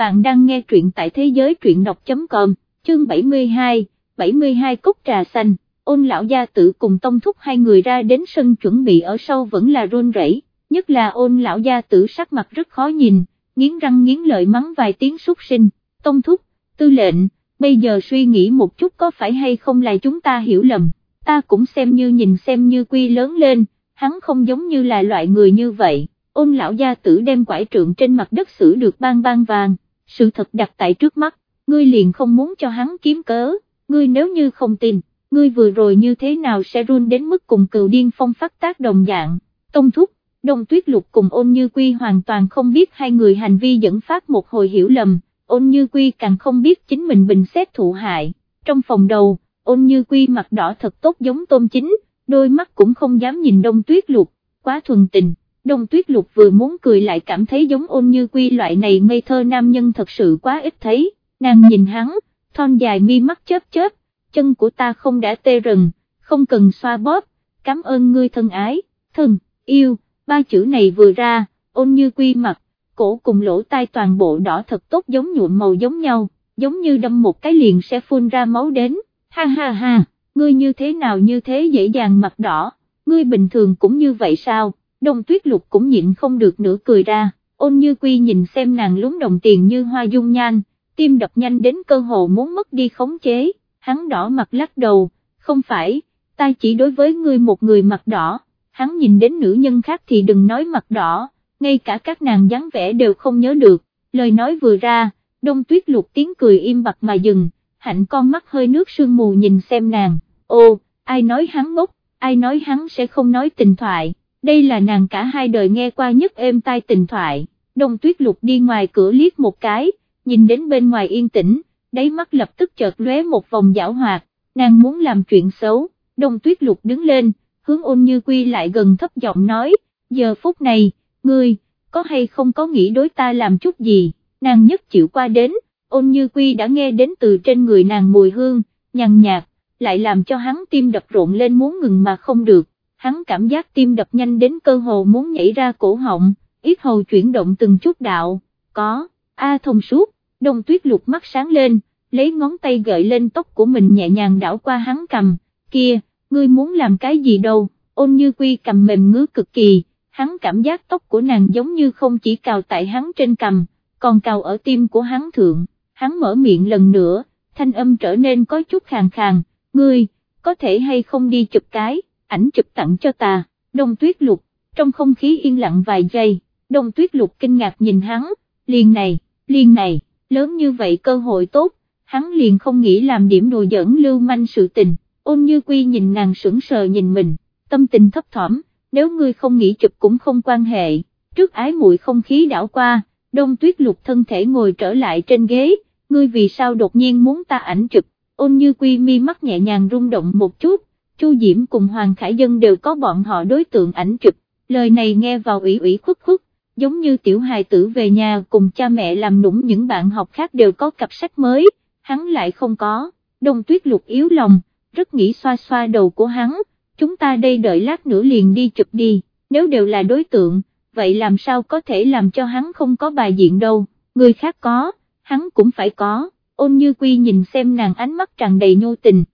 bạn đang nghe truyện tại thế giới truyện đọc.com, chương 72, 72 cốc trà xanh, ôn lão gia tử cùng tông thúc hai người ra đến sân chuẩn bị ở sau vẫn là run rẩy, nhất là ôn lão gia tử sắc mặt rất khó nhìn, nghiến răng nghiến lợi mắng vài tiếng súc sinh, tông thúc, tư lệnh, bây giờ suy nghĩ một chút có phải hay không là chúng ta hiểu lầm, ta cũng xem như nhìn xem như quy lớn lên, hắn không giống như là loại người như vậy, ôn lão gia tử đem quải trượng trên mặt đất xử được bang bang vàng, sự thật đặt tại trước mắt, ngươi liền không muốn cho hắn kiếm cớ, ngươi nếu như không tin, ngươi vừa rồi như thế nào sẽ run đến mức cùng cựu điên phong phát tác đồng dạng, tông thúc, đông tuyết lục cùng ôn như quy hoàn toàn không biết hai người hành vi dẫn phát một hồi hiểu lầm, ôn như quy càng không biết chính mình bình xét thụ hại, trong phòng đầu, ôn như quy mặt đỏ thật tốt giống tôm chính, đôi mắt cũng không dám nhìn đông tuyết lục, quá thuần tình, đông tuyết lục vừa muốn cười lại cảm thấy giống ôn như quy loại này ngây thơ nam nhân thật sự quá ít thấy, nàng nhìn hắn, thon dài mi mắt chớp chớp, chân của ta không đã tê rần, không cần xoa bóp, cảm ơn ngươi thân ái, thân, yêu, ba chữ này vừa ra, ôn như quy mặt, cổ cùng lỗ tai toàn bộ đỏ thật tốt giống nhuộm màu giống nhau, giống như đâm một cái liền sẽ phun ra máu đến, ha ha ha, ngươi như thế nào như thế dễ dàng mặt đỏ, ngươi bình thường cũng như vậy sao, đông tuyết lục cũng nhịn không được nữa cười ra, ôn như quy nhìn xem nàng lúng đồng tiền như hoa dung nhan, tim đập nhanh đến cơ hồ muốn mất đi khống chế, hắn đỏ mặt lắc đầu, không phải, ta chỉ đối với ngươi một người mặt đỏ, hắn nhìn đến nữ nhân khác thì đừng nói mặt đỏ, ngay cả các nàng dáng vẻ đều không nhớ được, lời nói vừa ra, đông tuyết lục tiếng cười im bặt mà dừng, hạnh con mắt hơi nước sương mù nhìn xem nàng, ô, ai nói hắn ngốc, ai nói hắn sẽ không nói tình thoại, đây là nàng cả hai đời nghe qua nhất êm tai tình thoại, đông tuyết lục đi ngoài cửa liếc một cái, nhìn đến bên ngoài yên tĩnh, đáy mắt lập tức chợt lóe một vòng giảo hoạt, nàng muốn làm chuyện xấu, đông tuyết lục đứng lên, hướng ôn như quy lại gần thấp giọng nói, giờ phút này, ngươi, có hay không có nghĩ đối ta làm chút gì, nàng nhất chịu qua đến, ôn như quy đã nghe đến từ trên người nàng mùi hương, nhàn nhạt, lại làm cho hắn tim đập rộn lên muốn ngừng mà không được, hắn cảm giác tim đập nhanh đến cơ hồ muốn nhảy ra cổ họng, ít hầu chuyển động từng chút đạo, có, a thông suốt, đông tuyết lục mắt sáng lên, lấy ngón tay gợi lên tóc của mình nhẹ nhàng đảo qua hắn cầm, kia, ngươi muốn làm cái gì đâu, ôn như quy cầm mềm ngứa cực kỳ, hắn cảm giác tóc của nàng giống như không chỉ cào tại hắn trên cầm, còn cào ở tim của hắn thượng, hắn mở miệng lần nữa, thanh âm trở nên có chút khàn khàn, ngươi, có thể hay không đi chụp cái, ảnh chụp tặng cho ta, đông tuyết lục, trong không khí yên lặng vài giây, đông tuyết lục kinh ngạc nhìn hắn, liền này, liền này, lớn như vậy cơ hội tốt, hắn liền không nghĩ làm điểm đồ dẫn lưu manh sự tình, ôn như quy nhìn nàng sững sờ nhìn mình, tâm tình thấp thỏm, nếu ngươi không nghĩ chụp cũng không quan hệ, trước ái muội không khí đảo qua, đông tuyết lục thân thể ngồi trở lại trên ghế, ngươi vì sao đột nhiên muốn ta ảnh chụp, ôn như quy mi mắt nhẹ nhàng rung động một chút, Chu Diễm cùng Hoàng Khải Dân đều có bọn họ đối tượng ảnh chụp, lời này nghe vào ủy ủy khuất khuất, giống như tiểu hài tử về nhà cùng cha mẹ làm nũng những bạn học khác đều có cặp sách mới, hắn lại không có, đông tuyết lục yếu lòng, rất nghĩ xoa xoa đầu của hắn, chúng ta đây đợi lát nữa liền đi chụp đi, nếu đều là đối tượng, vậy làm sao có thể làm cho hắn không có bài diện đâu, người khác có, hắn cũng phải có, ôn như quy nhìn xem nàng ánh mắt tràn đầy nhô tình,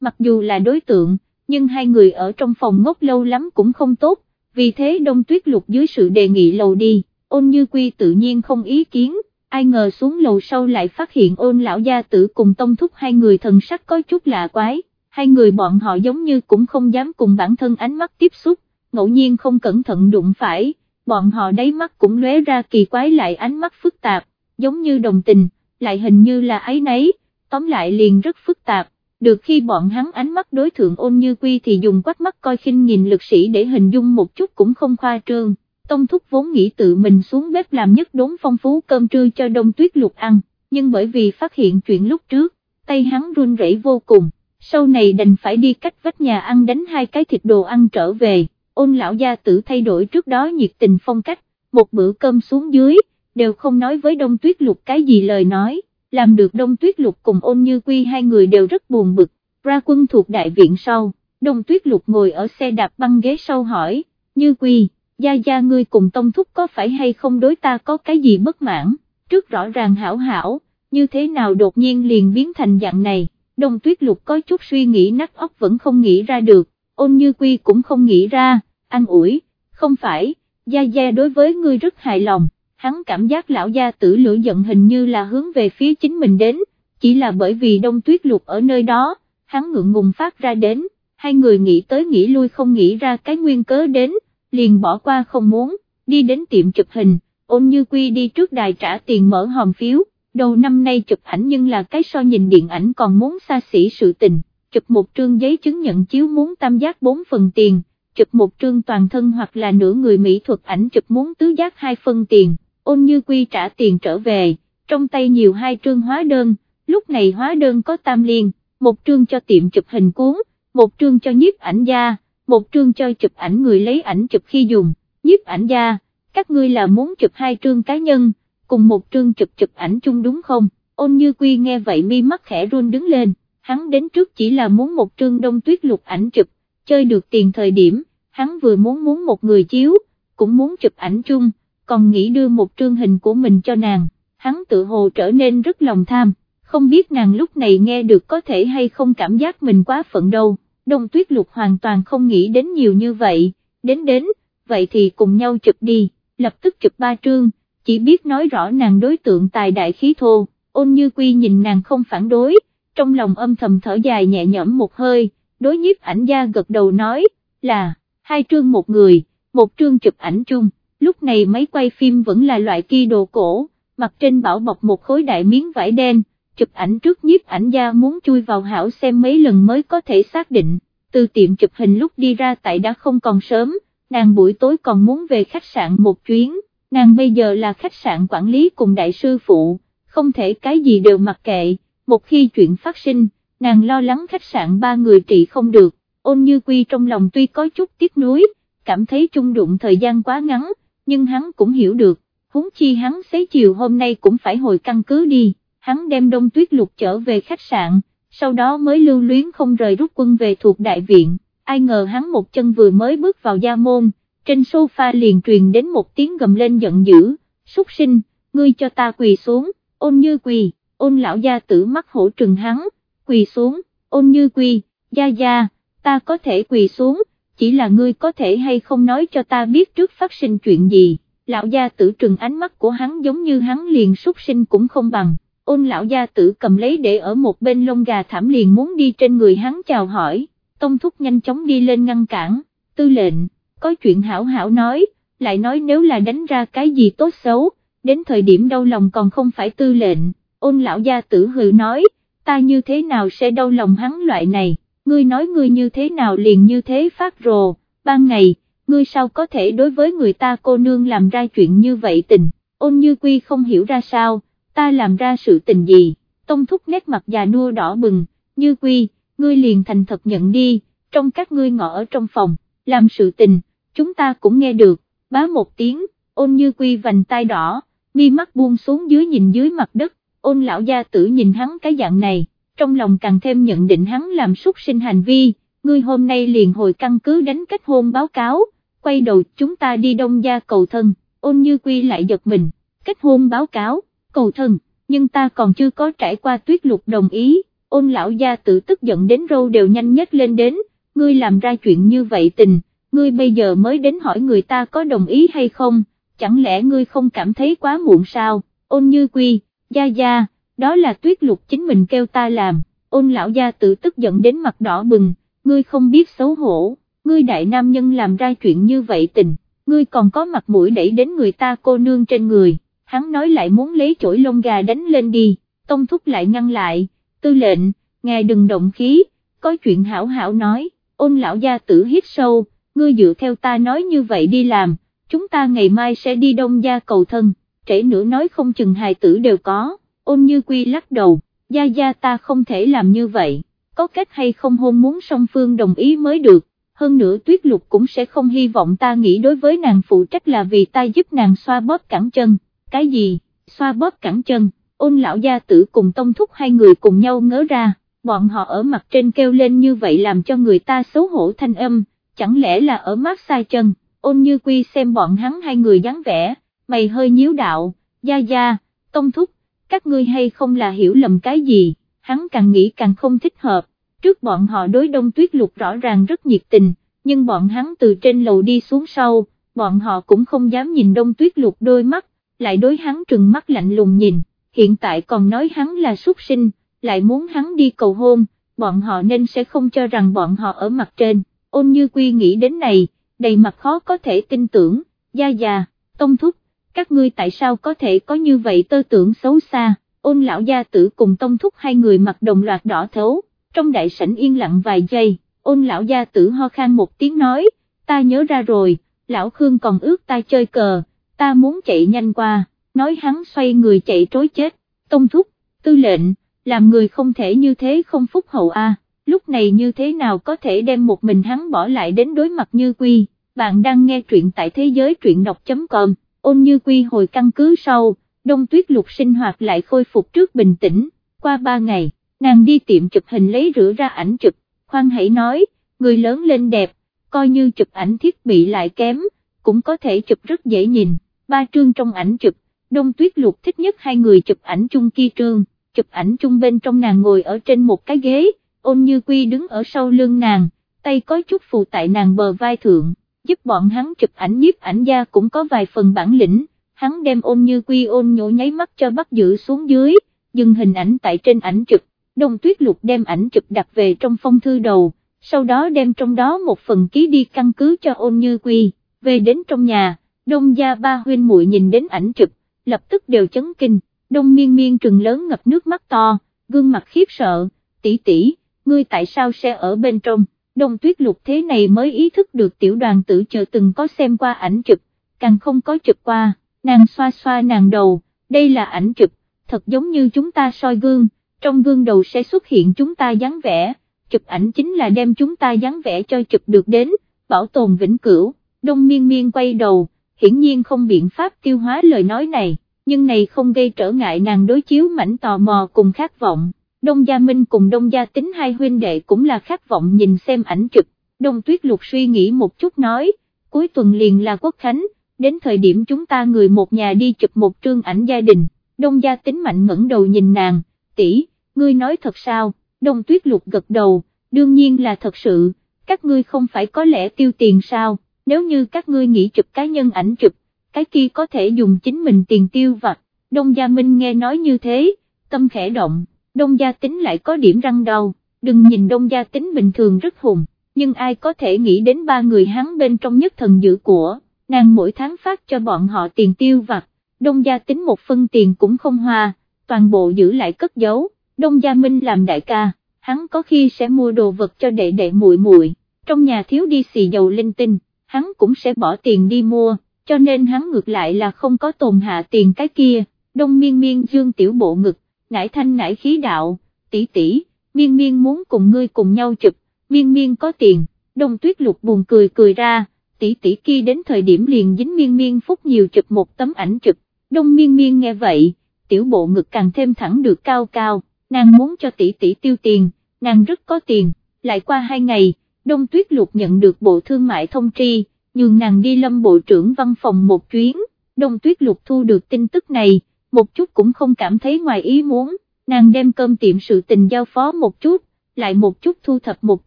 mặc dù là đối tượng, nhưng hai người ở trong phòng ngốc lâu lắm cũng không tốt, vì thế đông tuyết lục dưới sự đề nghị lầu đi, ôn như quy tự nhiên không ý kiến, ai ngờ xuống lầu sau lại phát hiện ôn lão gia tử cùng tông thúc hai người thần sắc có chút lạ quái, hai người bọn họ giống như cũng không dám cùng bản thân ánh mắt tiếp xúc, ngẫu nhiên không cẩn thận đụng phải, bọn họ đáy mắt cũng lóe ra kỳ quái lại ánh mắt phức tạp, giống như đồng tình, lại hình như là ấy nấy, tóm lại liền rất phức tạp, được khi bọn hắn ánh mắt đối thượng ôn như quy thì dùng quát mắt coi khinh nhìn lực sĩ để hình dung một chút cũng không khoa trương. Tông Thúc vốn nghĩ tự mình xuống bếp làm nhất đốn phong phú cơm trưa cho đông tuyết lục ăn, nhưng bởi vì phát hiện chuyện lúc trước, tay hắn run rẩy vô cùng, sau này đành phải đi cách vách nhà ăn đánh hai cái thịt đồ ăn trở về, ôn lão gia tử thay đổi trước đó nhiệt tình phong cách, một bữa cơm xuống dưới, đều không nói với đông tuyết lục cái gì lời nói, làm được đông tuyết lục cùng ôn như quy hai người đều rất buồn bực, ra quân thuộc đại viện sau, đông tuyết lục ngồi ở xe đạp băng ghế sau hỏi, như quy gia gia ngươi cùng tông thúc có phải hay không đối ta có cái gì bất mãn, trước rõ ràng hảo hảo, như thế nào đột nhiên liền biến thành dạng này, đông tuyết lục có chút suy nghĩ nát óc vẫn không nghĩ ra được, ôn như quy cũng không nghĩ ra, an ủi, không phải, gia gia đối với ngươi rất hài lòng, hắn cảm giác lão gia tử lửa giận hình như là hướng về phía chính mình đến, chỉ là bởi vì đông tuyết lục ở nơi đó, hắn ngượng ngùng phát ra đến, hai người nghĩ tới nghĩ lui không nghĩ ra cái nguyên cớ đến, liền bỏ qua không muốn, đi đến tiệm chụp hình, ôn như quy đi trước đài trả tiền mở hòm phiếu, đầu năm nay chụp ảnh nhưng là cái so nhìn điện ảnh còn muốn xa xỉ sự tình, chụp một trương giấy chứng nhận chiếu muốn tam giác 4 phần tiền, chụp một trương toàn thân hoặc là nửa người mỹ thuật ảnh chụp muốn tứ giác 2 phần tiền, ôn như quy trả tiền trở về, trong tay nhiều hai trương hóa đơn, lúc này hóa đơn có tam liên, một trương cho tiệm chụp hình cuốn, một trương cho nhiếp ảnh gia, một trương cho chụp ảnh người lấy ảnh chụp khi dùng, nhiếp ảnh gia, các ngươi là muốn chụp hai trương cá nhân, cùng một trương chụp chụp ảnh chung đúng không, ôn như quy nghe vậy mi mắt khẽ run đứng lên, hắn đến trước chỉ là muốn một trương đông tuyết lục ảnh chụp, chơi được tiền thời điểm, hắn vừa muốn muốn một người chiếu, cũng muốn chụp ảnh chung, còn nghĩ đưa một trương hình của mình cho nàng, hắn tự hồ trở nên rất lòng tham, không biết nàng lúc này nghe được có thể hay không cảm giác mình quá phận đâu, đông tuyết lục hoàn toàn không nghĩ đến nhiều như vậy, đến đến, vậy thì cùng nhau chụp đi, lập tức chụp ba trương, chỉ biết nói rõ nàng đối tượng tài đại khí thô, ôn như quy nhìn nàng không phản đối, trong lòng âm thầm thở dài nhẹ nhõm một hơi, đối nhiếp ảnh gia gật đầu nói, là, hai trương một người, một trương chụp ảnh chung, lúc này máy quay phim vẫn là loại kia đồ cổ, mặt trên bảo bọc một khối đại miếng vải đen, chụp ảnh trước nhiếp ảnh gia muốn chui vào hảo xem mấy lần mới có thể xác định, từ tiệm chụp hình lúc đi ra tại đã không còn sớm, nàng buổi tối còn muốn về khách sạn một chuyến, nàng bây giờ là khách sạn quản lý cùng đại sư phụ, không thể cái gì đều mặc kệ, một khi chuyện phát sinh, nàng lo lắng khách sạn ba người trị không được, ôn như quy trong lòng tuy có chút tiếc nuối, cảm thấy chung đụng thời gian quá ngắn, nhưng hắn cũng hiểu được, huống chi hắn xế chiều hôm nay cũng phải hồi căn cứ đi, hắn đem đông tuyết lục trở về khách sạn, sau đó mới lưu luyến không rời rút quân về thuộc đại viện, ai ngờ hắn một chân vừa mới bước vào gia môn, trên sofa liền truyền đến một tiếng gầm lên giận dữ, súc sinh, ngươi cho ta quỳ xuống, ôn như quỳ, ôn lão gia tử mắt hổ trừng hắn, quỳ xuống, ôn như quỳ, gia gia, ta có thể quỳ xuống, chỉ là ngươi có thể hay không nói cho ta biết trước phát sinh chuyện gì, lão gia tử trừng ánh mắt của hắn giống như hắn liền súc sinh cũng không bằng, ôn lão gia tử cầm lấy để ở một bên lông gà thảm liền muốn đi trên người hắn chào hỏi, tông thúc nhanh chóng đi lên ngăn cản, tư lệnh, có chuyện hảo hảo nói, lại nói nếu là đánh ra cái gì tốt xấu, đến thời điểm đau lòng còn không phải tư lệnh, ôn lão gia tử hừ nói, ta như thế nào sẽ đau lòng hắn loại này, ngươi nói ngươi như thế nào liền như thế phát rồ, ban ngày, ngươi sao có thể đối với người ta cô nương làm ra chuyện như vậy tình, ôn như quy không hiểu ra sao, ta làm ra sự tình gì, tông thúc nét mặt già nua đỏ bừng, như quy, ngươi liền thành thật nhận đi, trong các ngươi ngõ ở trong phòng, làm sự tình, chúng ta cũng nghe được, bá một tiếng, ôn như quy vành tai đỏ, mi mắt buông xuống dưới nhìn dưới mặt đất, ôn lão gia tử nhìn hắn cái dạng này, trong lòng càng thêm nhận định hắn làm xuất sinh hành vi, ngươi hôm nay liền hồi căn cứ đánh kết hôn báo cáo, quay đầu chúng ta đi đông gia cầu thân, ôn như quy lại giật mình, kết hôn báo cáo, cầu thân, nhưng ta còn chưa có trải qua tuyết lục đồng ý, ôn lão gia tự tức giận đến râu đều nhanh nhất lên đến, ngươi làm ra chuyện như vậy tình, ngươi bây giờ mới đến hỏi người ta có đồng ý hay không, chẳng lẽ ngươi không cảm thấy quá muộn sao, ôn như quy, gia gia, đó là tuyết lục chính mình kêu ta làm, ôn lão gia tự tức giận đến mặt đỏ bừng, ngươi không biết xấu hổ, ngươi đại nam nhân làm ra chuyện như vậy tình, ngươi còn có mặt mũi đẩy đến người ta cô nương trên người, hắn nói lại muốn lấy chổi lông gà đánh lên đi, tông thúc lại ngăn lại, tư lệnh, ngài đừng động khí, có chuyện hảo hảo nói, ôn lão gia tử hít sâu, ngươi dựa theo ta nói như vậy đi làm, chúng ta ngày mai sẽ đi đông gia cầu thân, trễ nữa nói không chừng hài tử đều có, ôn như quy lắc đầu, gia gia ta không thể làm như vậy, có cách hay không hôn muốn song phương đồng ý mới được, hơn nữa tuyết lục cũng sẽ không hy vọng ta nghĩ đối với nàng phụ trách là vì ta giúp nàng xoa bóp cẳng chân, cái gì, xoa bóp cẳng chân, ôn lão gia tử cùng tông thúc hai người cùng nhau ngớ ra, bọn họ ở mặt trên kêu lên như vậy làm cho người ta xấu hổ thanh âm, chẳng lẽ là ở mát sai chân, ôn như quy xem bọn hắn hai người dáng vẻ, mày hơi nhíu đạo, gia gia, tông thúc, các ngươi hay không là hiểu lầm cái gì, hắn càng nghĩ càng không thích hợp, trước bọn họ đối đông tuyết lục rõ ràng rất nhiệt tình, nhưng bọn hắn từ trên lầu đi xuống sau, bọn họ cũng không dám nhìn đông tuyết lục đôi mắt, lại đối hắn trừng mắt lạnh lùng nhìn, hiện tại còn nói hắn là xuất sinh, lại muốn hắn đi cầu hôn, bọn họ nên sẽ không cho rằng bọn họ ở mặt trên, ôn như quy nghĩ đến này, đầy mặt khó có thể tin tưởng, gia già, tông thúc, các ngươi tại sao có thể có như vậy tơ tưởng xấu xa, ôn lão gia tử cùng tông thúc hai người mặc đồng loạt đỏ thấu, trong đại sảnh yên lặng vài giây, ôn lão gia tử ho khan một tiếng nói, ta nhớ ra rồi, lão Khương còn ước ta chơi cờ, ta muốn chạy nhanh qua, nói hắn xoay người chạy trối chết, tông thúc, tư lệnh, làm người không thể như thế không phúc hậu a. lúc này như thế nào có thể đem một mình hắn bỏ lại đến đối mặt như quy, bạn đang nghe truyện tại thế giới truyện đọc.com, ôn như quy hồi căn cứ sau, đông tuyết lục sinh hoạt lại khôi phục trước bình tĩnh, qua ba ngày, nàng đi tiệm chụp hình lấy rửa ra ảnh chụp, khoan hãy nói, người lớn lên đẹp, coi như chụp ảnh thiết bị lại kém, cũng có thể chụp rất dễ nhìn, ba trương trong ảnh chụp, đông tuyết lục thích nhất hai người chụp ảnh chung kia trương, chụp ảnh chung bên trong nàng ngồi ở trên một cái ghế, ôn như quy đứng ở sau lưng nàng, tay có chút phù tại nàng bờ vai thượng, giúp bọn hắn chụp ảnh nhiếp ảnh gia cũng có vài phần bản lĩnh, hắn đem ôn như quy ôn nhổ nháy mắt cho bắt giữ xuống dưới, dừng hình ảnh tại trên ảnh chụp, đông tuyết lục đem ảnh chụp đặt về trong phong thư đầu, sau đó đem trong đó một phần ký đi căn cứ cho ôn như quy, về đến trong nhà, đông gia ba huynh muội nhìn đến ảnh chụp, lập tức đều chấn kinh, đông miên miên trừng lớn ngập nước mắt to, gương mặt khiếp sợ, tỷ tỷ, ngươi tại sao sẽ ở bên trong, đông tuyết lục thế này mới ý thức được tiểu đoàn tử chờ từng có xem qua ảnh chụp, càng không có chụp qua, nàng xoa xoa nàng đầu, đây là ảnh chụp, thật giống như chúng ta soi gương, trong gương đầu sẽ xuất hiện chúng ta dáng vẻ, chụp ảnh chính là đem chúng ta dáng vẻ cho chụp được đến, bảo tồn vĩnh cửu, đông miên miên quay đầu, hiển nhiên không biện pháp tiêu hóa lời nói này, nhưng này không gây trở ngại nàng đối chiếu mảnh tò mò cùng khát vọng. Đông Gia Minh cùng Đông Gia Tính hai huynh đệ cũng là khát vọng nhìn xem ảnh chụp, Đông Tuyết Lục suy nghĩ một chút nói, cuối tuần liền là Quốc Khánh, đến thời điểm chúng ta người một nhà đi chụp một trương ảnh gia đình, Đông Gia Tính mạnh ngẩng đầu nhìn nàng, tỷ, ngươi nói thật sao, Đông Tuyết Lục gật đầu, đương nhiên là thật sự, các ngươi không phải có lẽ tiêu tiền sao, nếu như các ngươi nghĩ chụp cá nhân ảnh chụp, cái kia có thể dùng chính mình tiền tiêu vặt, Đông Gia Minh nghe nói như thế, tâm khẽ động, Đông Gia Tính lại có điểm răng đau, đừng nhìn Đông Gia Tính bình thường rất hùng, nhưng ai có thể nghĩ đến ba người hắn bên trong nhất thần dữ của, nàng mỗi tháng phát cho bọn họ tiền tiêu vặt, Đông Gia Tính một phân tiền cũng không hoa, toàn bộ giữ lại cất giấu, Đông Gia Minh làm đại ca, hắn có khi sẽ mua đồ vật cho đệ đệ muội muội, trong nhà thiếu đi xì dầu linh tinh, hắn cũng sẽ bỏ tiền đi mua cho nên hắn ngược lại là không có tồn hạ tiền cái kia, đông miên miên dương tiểu bộ ngực, nải thanh nải khí đạo, tỷ tỷ, miên miên muốn cùng ngươi cùng nhau chụp, miên miên có tiền, đông tuyết lục buồn cười cười ra, tỷ tỷ kia đến thời điểm liền dính miên miên phúc nhiều chụp một tấm ảnh chụp, đông miên miên nghe vậy, tiểu bộ ngực càng thêm thẳng được cao cao, nàng muốn cho tỷ tỷ tiêu tiền, nàng rất có tiền, lại qua hai ngày, đông tuyết lục nhận được bộ thương mại thông tri, nhường nàng đi lâm bộ trưởng văn phòng một chuyến, đông tuyết lục thu được tin tức này, một chút cũng không cảm thấy ngoài ý muốn, nàng đem cơm tiệm sự tình giao phó một chút, lại một chút thu thập một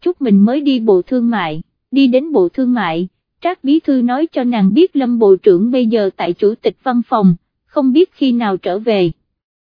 chút mình mới đi bộ thương mại, đi đến bộ thương mại, Trác Bí Thư nói cho nàng biết Lâm Bộ trưởng bây giờ tại chủ tịch văn phòng, không biết khi nào trở về.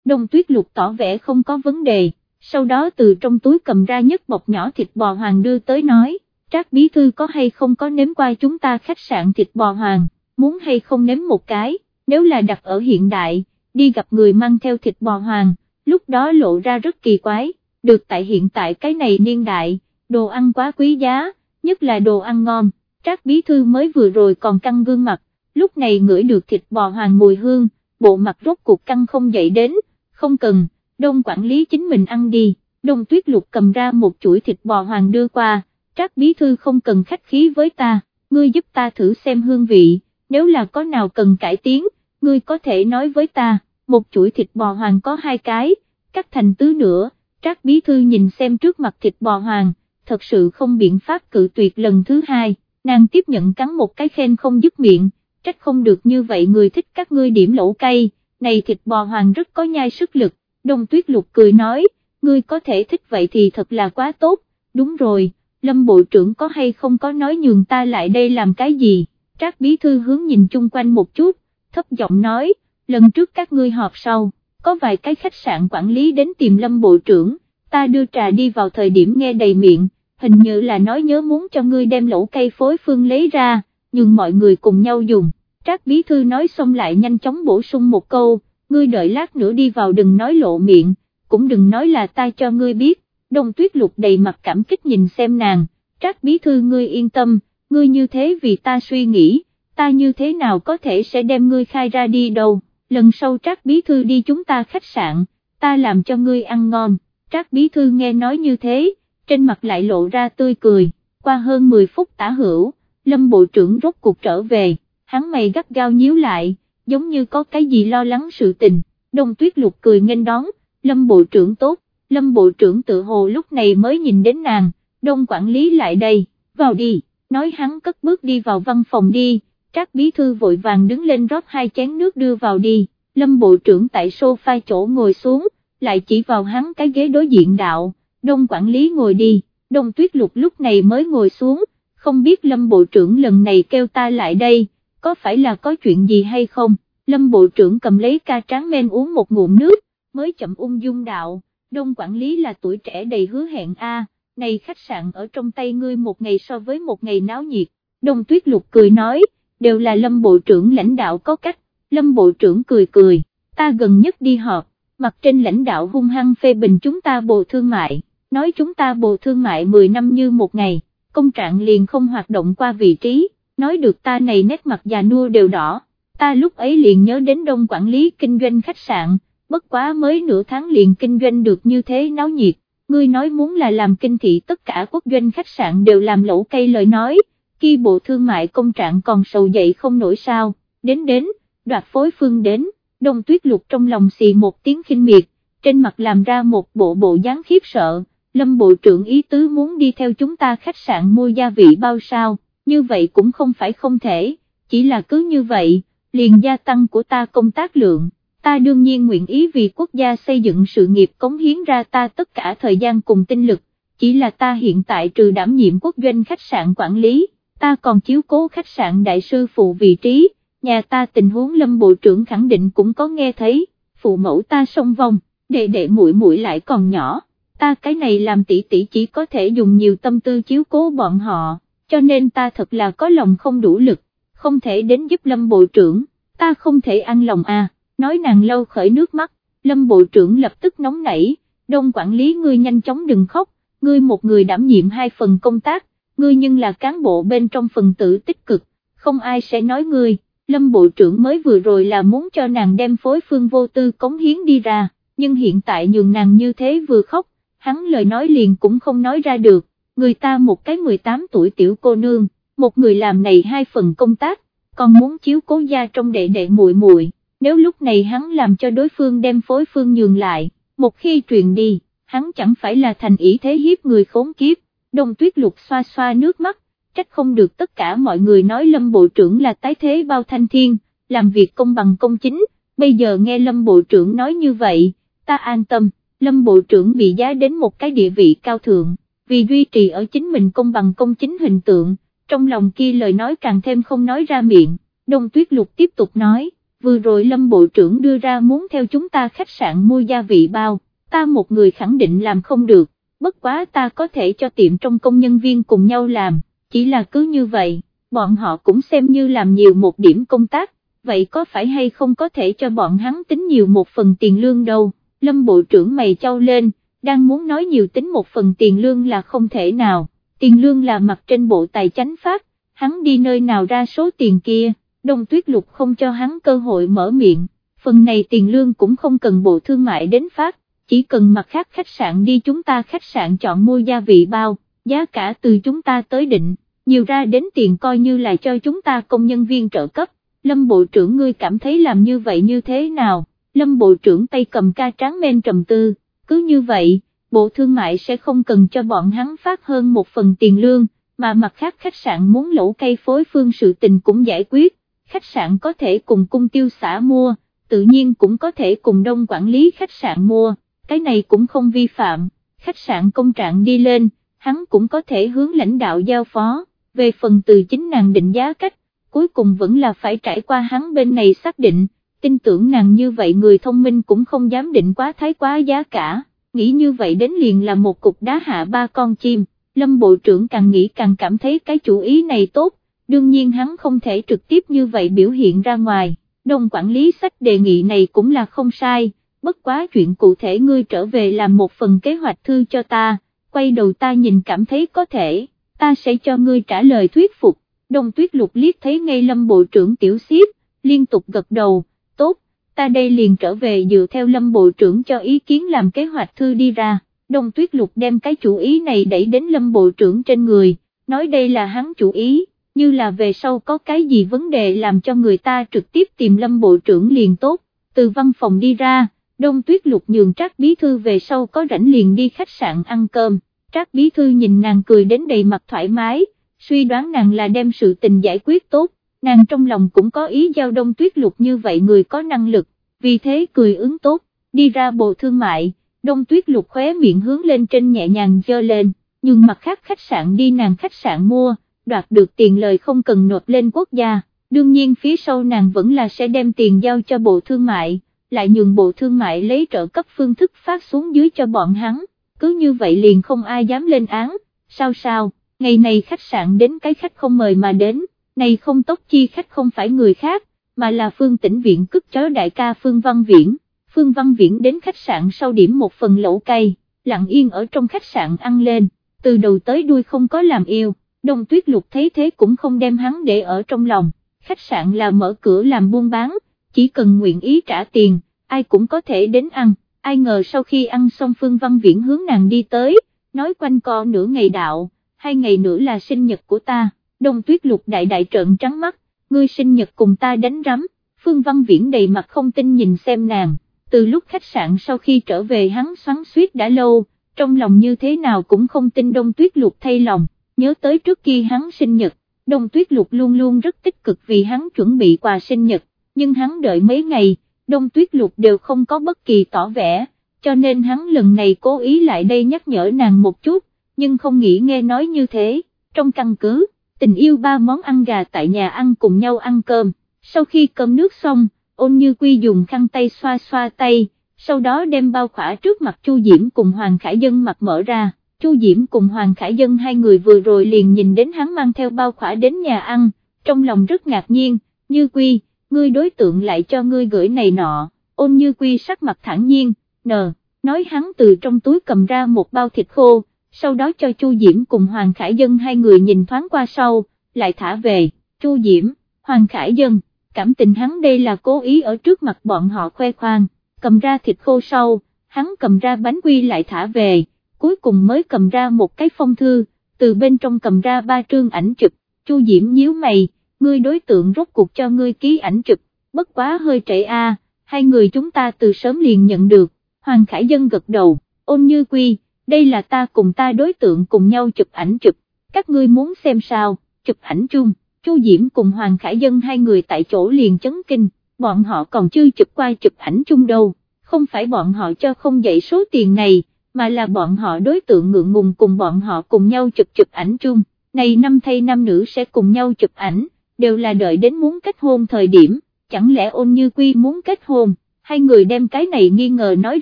Đông Tuyết Lục tỏ vẻ không có vấn đề, sau đó từ trong túi cầm ra nhất bọc nhỏ thịt bò hoàng đưa tới nói, Trác bí thư có hay không có nếm qua chúng ta khách sạn thịt bò hoàng, muốn hay không nếm một cái, nếu là đặt ở hiện đại, đi gặp người mang theo thịt bò hoàng, lúc đó lộ ra rất kỳ quái, được tại hiện tại cái này niên đại, đồ ăn quá quý giá, nhất là đồ ăn ngon, Trác bí thư mới vừa rồi còn căng gương mặt, lúc này ngửi được thịt bò hoàng mùi hương, bộ mặt rốt cuộc căng không dậy đến, không cần, đông quản lý chính mình ăn đi, đông tuyết lục cầm ra một chuỗi thịt bò hoàng đưa qua, Trác bí thư không cần khách khí với ta, ngươi giúp ta thử xem hương vị, nếu là có nào cần cải tiến, ngươi có thể nói với ta, một chuỗi thịt bò hoàng có hai cái, cắt thành tứ nửa. Trác bí thư nhìn xem trước mặt thịt bò hoàng, thật sự không biện pháp cự tuyệt lần thứ hai, nàng tiếp nhận cắn một cái khen không dứt miệng, trách không được như vậy người thích các ngươi điểm lỗ cay, này thịt bò hoàng rất có nhai sức lực, đông tuyết lục cười nói, ngươi có thể thích vậy thì thật là quá tốt, đúng rồi, lâm bộ trưởng có hay không có nói nhường ta lại đây làm cái gì, trác bí thư hướng nhìn chung quanh một chút, thấp giọng nói, lần trước các ngươi họp sau, có vài cái khách sạn quản lý đến tìm lâm bộ trưởng, ta đưa trà đi vào thời điểm nghe đầy miệng, hình như là nói nhớ muốn cho ngươi đem lẩu cây phối phương lấy ra, nhưng mọi người cùng nhau dùng, trác bí thư nói xong lại nhanh chóng bổ sung một câu, ngươi đợi lát nữa đi vào đừng nói lộ miệng, cũng đừng nói là ta cho ngươi biết, đông tuyết lục đầy mặt cảm kích nhìn xem nàng, trác bí thư ngươi yên tâm, ngươi như thế vì ta suy nghĩ, ta như thế nào có thể sẽ đem ngươi khai ra đi đâu, lần sau trác bí thư đi chúng ta khách sạn, ta làm cho ngươi ăn ngon, trác bí thư nghe nói như thế, trên mặt lại lộ ra tươi cười, qua hơn 10 phút tả hữu, lâm bộ trưởng rốt cuộc trở về, hắn mày gắt gao nhíu lại, giống như có cái gì lo lắng sự tình, đông tuyết lục cười nghênh đón, lâm bộ trưởng tốt, lâm bộ trưởng tự hồ lúc này mới nhìn đến nàng, đông quản lý lại đây, vào đi, nói hắn cất bước đi vào văn phòng đi, trác bí thư vội vàng đứng lên rót hai chén nước đưa vào đi, lâm bộ trưởng tại sofa chỗ ngồi xuống, lại chỉ vào hắn cái ghế đối diện đạo, đông quản lý ngồi đi, đông tuyết lục lúc này mới ngồi xuống, không biết lâm bộ trưởng lần này kêu ta lại đây, có phải là có chuyện gì hay không, lâm bộ trưởng cầm lấy ca tráng men uống một ngụm nước, mới chậm ung dung đạo, đông quản lý là tuổi trẻ đầy hứa hẹn a. này khách sạn ở trong tay ngươi một ngày so với một ngày náo nhiệt, đông tuyết lục cười nói, đều là lâm bộ trưởng lãnh đạo có cách, lâm bộ trưởng cười cười, ta gần nhất đi họp, mặt trên lãnh đạo hung hăng phê bình chúng ta bộ thương mại, nói chúng ta bộ thương mại 10 năm như một ngày, công trạng liền không hoạt động qua vị trí, nói được ta này nét mặt già nua đều đỏ, ta lúc ấy liền nhớ đến đông quản lý kinh doanh khách sạn, bất quá mới nửa tháng liền kinh doanh được như thế náo nhiệt, ngươi nói muốn là làm kinh thị tất cả quốc doanh khách sạn đều làm lẩu cây lời nói, khi bộ thương mại công trạng còn sầu dậy không nổi sao, đến đến, đoạt phối phương đến, đông tuyết lục trong lòng xì một tiếng khinh miệt, trên mặt làm ra một bộ bộ dáng khiếp sợ, lâm bộ trưởng ý tứ muốn đi theo chúng ta khách sạn mua gia vị bao sao, như vậy cũng không phải không thể, chỉ là cứ như vậy, liền gia tăng của ta công tác lượng, ta đương nhiên nguyện ý vì quốc gia xây dựng sự nghiệp cống hiến ra ta tất cả thời gian cùng tinh lực, chỉ là ta hiện tại trừ đảm nhiệm quốc doanh khách sạn quản lý, ta còn chiếu cố khách sạn đại sư phụ vị trí, nhà ta tình huống lâm bộ trưởng khẳng định cũng có nghe thấy, phụ mẫu ta song vong, đệ đệ muội muội lại còn nhỏ, ta cái này làm tỷ tỷ chỉ có thể dùng nhiều tâm tư chiếu cố bọn họ, cho nên ta thật là có lòng không đủ lực, không thể đến giúp lâm bộ trưởng, ta không thể ăn lòng à, nói nàng lâu khởi nước mắt, lâm bộ trưởng lập tức nóng nảy, đông quản lý ngươi nhanh chóng đừng khóc, ngươi một người đảm nhiệm hai phần công tác, ngươi nhưng là cán bộ bên trong phần tử tích cực, không ai sẽ nói ngươi, lâm bộ trưởng mới vừa rồi là muốn cho nàng đem phối phương vô tư cống hiến đi ra, nhưng hiện tại nhường nàng như thế vừa khóc, hắn lời nói liền cũng không nói ra được, người ta một cái 18 tuổi tiểu cô nương, một người làm này hai phần công tác, còn muốn chiếu cố gia trong đệ đệ muội muội. nếu lúc này hắn làm cho đối phương đem phối phương nhường lại, một khi truyền đi, hắn chẳng phải là thành ý thế hiếp người khốn kiếp, đông tuyết lục xoa xoa nước mắt, trách không được tất cả mọi người nói Lâm Bộ trưởng là tái thế bao thanh thiên, làm việc công bằng công chính, bây giờ nghe Lâm Bộ trưởng nói như vậy, ta an tâm, Lâm Bộ trưởng bị giá đến một cái địa vị cao thượng, vì duy trì ở chính mình công bằng công chính hình tượng, trong lòng kia lời nói càng thêm không nói ra miệng, Đông Tuyết Lục tiếp tục nói, vừa rồi Lâm Bộ trưởng đưa ra muốn theo chúng ta khách sạn mua gia vị bao, ta một người khẳng định làm không được, bất quá ta có thể cho tiệm trong công nhân viên cùng nhau làm, chỉ là cứ như vậy, bọn họ cũng xem như làm nhiều một điểm công tác, vậy có phải hay không có thể cho bọn hắn tính nhiều một phần tiền lương đâu, lâm bộ trưởng mày trao lên, đang muốn nói nhiều tính một phần tiền lương là không thể nào, tiền lương là mặt trên bộ tài chánh phát, hắn đi nơi nào ra số tiền kia, đông tuyết lục không cho hắn cơ hội mở miệng, phần này tiền lương cũng không cần bộ thương mại đến phát, chỉ cần mặt khác khách sạn đi chúng ta khách sạn chọn mua gia vị bao giá cả từ chúng ta tới định, nhiều ra đến tiền coi như là cho chúng ta công nhân viên trợ cấp, Lâm Bộ trưởng ngươi cảm thấy làm như vậy như thế nào, Lâm Bộ trưởng tay cầm ca tráng men trầm tư, cứ như vậy, Bộ Thương mại sẽ không cần cho bọn hắn phát hơn một phần tiền lương, mà mặt khác khách sạn muốn lỗ cây phối phương sự tình cũng giải quyết, khách sạn có thể cùng cung tiêu xã mua, tự nhiên cũng có thể cùng đông quản lý khách sạn mua, cái này cũng không vi phạm, khách sạn công trạng đi lên, hắn cũng có thể hướng lãnh đạo giao phó, về phần từ chính nàng định giá cách, cuối cùng vẫn là phải trải qua hắn bên này xác định, tin tưởng nàng như vậy người thông minh cũng không dám định quá thái quá giá cả, nghĩ như vậy đến liền là một cục đá hạ ba con chim, lâm bộ trưởng càng nghĩ càng cảm thấy cái chủ ý này tốt, đương nhiên hắn không thể trực tiếp như vậy biểu hiện ra ngoài, đông quản lý sách đề nghị này cũng là không sai, bất quá chuyện cụ thể ngươi trở về làm một phần kế hoạch thư cho ta, quay đầu ta nhìn cảm thấy có thể, ta sẽ cho ngươi trả lời thuyết phục, đông tuyết lục liếc thấy ngay lâm bộ trưởng tiểu xiếp, liên tục gật đầu, tốt, ta đây liền trở về dựa theo lâm bộ trưởng cho ý kiến làm kế hoạch thư đi ra, đông tuyết lục đem cái chủ ý này đẩy đến lâm bộ trưởng trên người, nói đây là hắn chủ ý, như là về sau có cái gì vấn đề làm cho người ta trực tiếp tìm lâm bộ trưởng liền tốt, từ văn phòng đi ra, đông tuyết lục nhường trác bí thư về sau có rảnh liền đi khách sạn ăn cơm, trác bí thư nhìn nàng cười đến đầy mặt thoải mái, suy đoán nàng là đem sự tình giải quyết tốt, nàng trong lòng cũng có ý giao đông tuyết lục như vậy người có năng lực, vì thế cười ứng tốt, đi ra bộ thương mại, đông tuyết lục khóe miệng hướng lên trên nhẹ nhàng dơ lên, nhưng mặt khác khách sạn đi nàng khách sạn mua, đoạt được tiền lời không cần nộp lên quốc gia, đương nhiên phía sau nàng vẫn là sẽ đem tiền giao cho bộ thương mại, lại nhường bộ thương mại lấy trợ cấp phương thức phát xuống dưới cho bọn hắn, cứ như vậy liền không ai dám lên án, sao sao, ngày này khách sạn đến cái khách không mời mà đến này không tốc chi khách không phải người khác, mà là Phương Tĩnh Viện cức chó đại ca Phương Văn Viễn, Phương Văn Viễn đến khách sạn sau điểm một phần lẩu cay, lặng yên ở trong khách sạn ăn lên, từ đầu tới đuôi không có làm yêu, đông tuyết lục thấy thế cũng không đem hắn để ở trong lòng, khách sạn là mở cửa làm buôn bán, chỉ cần nguyện ý trả tiền, ai cũng có thể đến ăn, ai ngờ sau khi ăn xong Phương Văn Viễn hướng nàng đi tới, nói quanh co nửa ngày đạo, hai ngày nữa là sinh nhật của ta. Đông tuyết lục đại đại trợn trắng mắt, ngươi sinh nhật cùng ta đánh rắm, Phương Văn Viễn đầy mặt không tin nhìn xem nàng, từ lúc khách sạn sau khi trở về hắn xoắn suýt đã lâu, trong lòng như thế nào cũng không tin đông tuyết lục thay lòng, nhớ tới trước khi hắn sinh nhật, đông tuyết lục luôn luôn rất tích cực vì hắn chuẩn bị quà sinh nhật, nhưng hắn đợi mấy ngày, đông tuyết lục đều không có bất kỳ tỏ vẻ, cho nên hắn lần này cố ý lại đây nhắc nhở nàng một chút, nhưng không nghĩ nghe nói như thế, trong căn cứ tình yêu ba món ăn gà tại nhà ăn cùng nhau ăn cơm, sau khi cơm nước xong, ôn như quy dùng khăn tay xoa xoa tay, sau đó đem bao khỏa trước mặt Chu Diễm cùng Hoàng Khải Dân mặt mở ra, Chu Diễm cùng Hoàng Khải Dân hai người vừa rồi liền nhìn đến hắn mang theo bao khỏa đến nhà ăn, trong lòng rất ngạc nhiên, như quy, ngươi đối tượng lại cho ngươi gửi này nọ, ôn như quy sắc mặt thẳng nhiên, nờ, nói hắn từ trong túi cầm ra một bao thịt khô, sau đó cho Chu Diễm cùng Hoàng Khải Dân hai người nhìn thoáng qua sau, lại thả về, Chu Diễm, Hoàng Khải Dân, cảm tình hắn đây là cố ý ở trước mặt bọn họ khoe khoang, cầm ra thịt khô sau, hắn cầm ra bánh quy lại thả về, cuối cùng mới cầm ra một cái phong thư, từ bên trong cầm ra ba trương ảnh chụp, Chu Diễm nhíu mày, ngươi đối tượng rốt cuộc cho ngươi ký ảnh chụp, bất quá hơi trễ a, hai người chúng ta từ sớm liền nhận được, Hoàng Khải Dân gật đầu, ôn như quy đây là ta cùng ta đối tượng cùng nhau chụp ảnh chụp, các ngươi muốn xem sao, chụp ảnh chung, Chu Diễm cùng Hoàng Khải Dân hai người tại chỗ liền chấn kinh, bọn họ còn chưa chụp qua chụp ảnh chung đâu, không phải bọn họ cho không dậy số tiền này, mà là bọn họ đối tượng ngượng ngùng cùng bọn họ cùng nhau chụp chụp ảnh chung, này năm thay năm nữ sẽ cùng nhau chụp ảnh, đều là đợi đến muốn kết hôn thời điểm, chẳng lẽ ôn như quy muốn kết hôn, hai người đem cái này nghi ngờ nói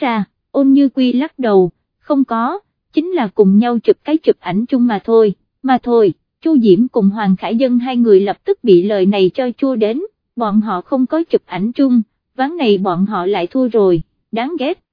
ra, ôn như quy lắc đầu, không có, chính là cùng nhau chụp cái chụp ảnh chung mà thôi, mà thôi, Chu Diễm cùng Hoàng Khải Dân hai người lập tức bị lời này cho chua đến, bọn họ không có chụp ảnh chung, ván này bọn họ lại thua rồi, đáng ghét,